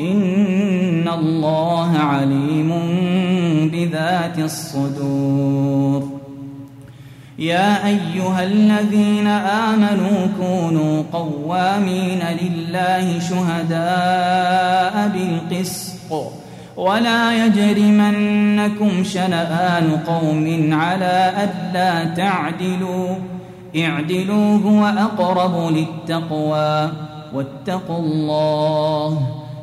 إن الله عليم بذات الصدور يا أيها الذين آمنوا كونوا قوامين لله شهداء بالقسط ولا يجرمنكم شنآن قوم على ألا تعدلوا اعدلوا هو أقرب للتقوى واتقوا الله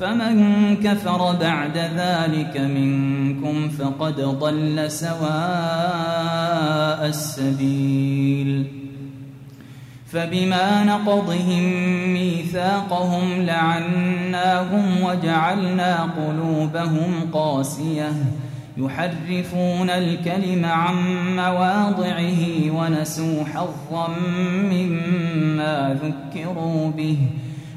فمن كفر بعد ذلك منكم فقد ضل سواء السبيل. فبما نقضهم ميثاقهم لعناهم وجعلنا قلوبهم قاسية. يحرفون الكلم عن مواضعه ونسوا حظا مما ذكروا به.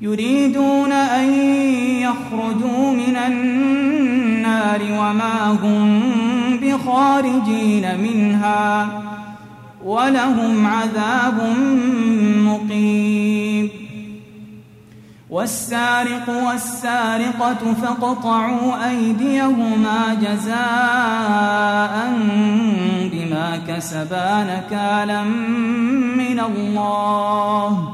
يريدون أن يخرجوا من النار وما هم بخارجين منها ولهم عذاب مقيم. والسارق والسارقة فاقطعوا أيديهما جزاء بما كسبا نكالا من الله.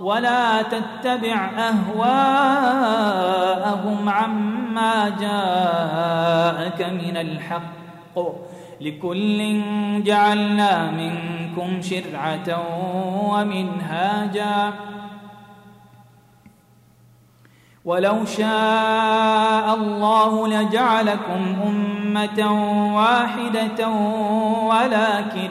ولا تتبع أهواءهم عما جاءك من الحق. لكل جعلنا منكم شرعة ومنهاجا. ولو شاء الله لجعلكم أمة واحدة ولكن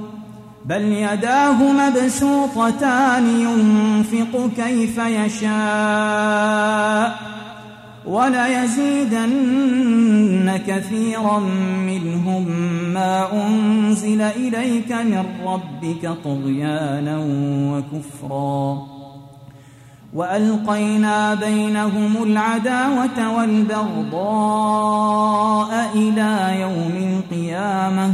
بل يداه مبسوطتان ينفق كيف يشاء وليزيدن كثيرا منهم ما أنزل إليك من ربك طغيانا وكفرا وألقينا بينهم العداوة والبغضاء إلى يوم القيامة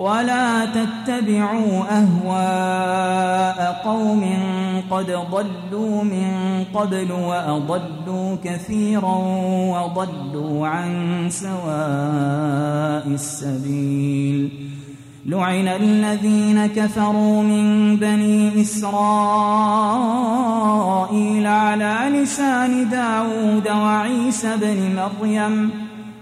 ولا تتبعوا أهواء قوم قد ضلوا من قبل وأضلوا كثيرا وضلوا عن سواء السبيل. لعن الذين كفروا من بني إسرائيل على لسان داود وعيسى بن مريم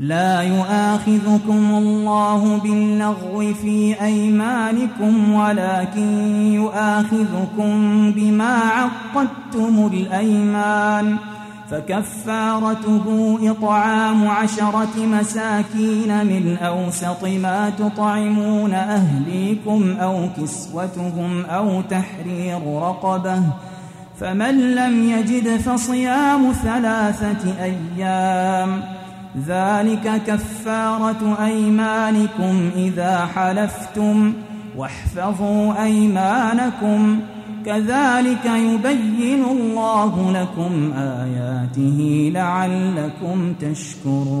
لا يؤاخذكم الله باللغو في أيمانكم ولكن يؤاخذكم بما عقدتم الأيمان. فكفارته إطعام عشرة مساكين من أوسط ما تطعمون أهليكم أو كسوتهم أو تحرير رقبة. فمن لم يجد فصيام ثلاثة أيام ذلك كفارة أيمانكم إذا حلفتم واحفظوا أيمانكم. كذلك يبين الله لكم آياته لعلكم تشكرون.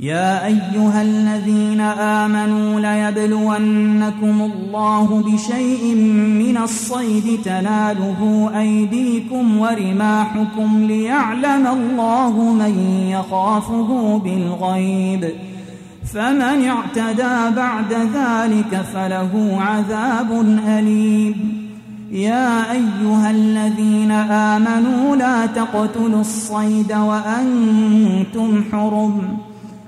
يا أيها الذين آمنوا ليبلونكم الله بشيء من الصيد تناله أيديكم ورماحكم ليعلم الله من يخافه بالغيب فمن اعتدى بعد ذلك فله عذاب أليم يا أيها الذين آمنوا لا تقتلوا الصيد وأنتم حرم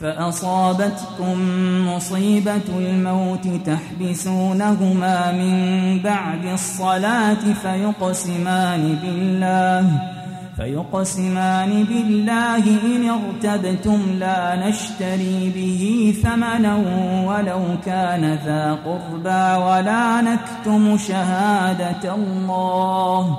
فأصابتكم مصيبة الموت تحبسونهما من بعد الصلاة فيقسمان بالله فيقسمان بالله إن ارتبتم لا نشتري به ثمنا ولو كان ذا قربى ولا نكتم شهادة الله.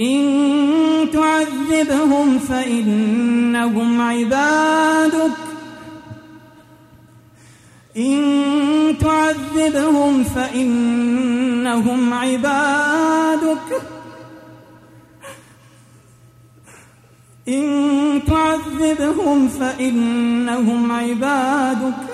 إن تعذبهم فإنهم عبادك. إن تعذبهم فإنهم عبادك. إن تعذبهم فإنهم عبادك.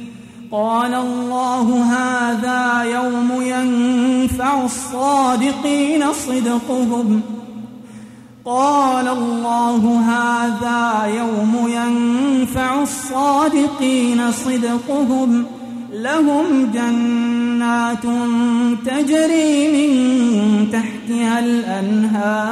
قال الله هذا يوم ينفع الصادقين صدقهم. قال الله هذا يوم ينفع الصادقين صدقهم. لهم جنات تجري من تحتها الأنهار.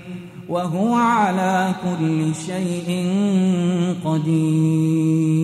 وهو على كل شيء قدير.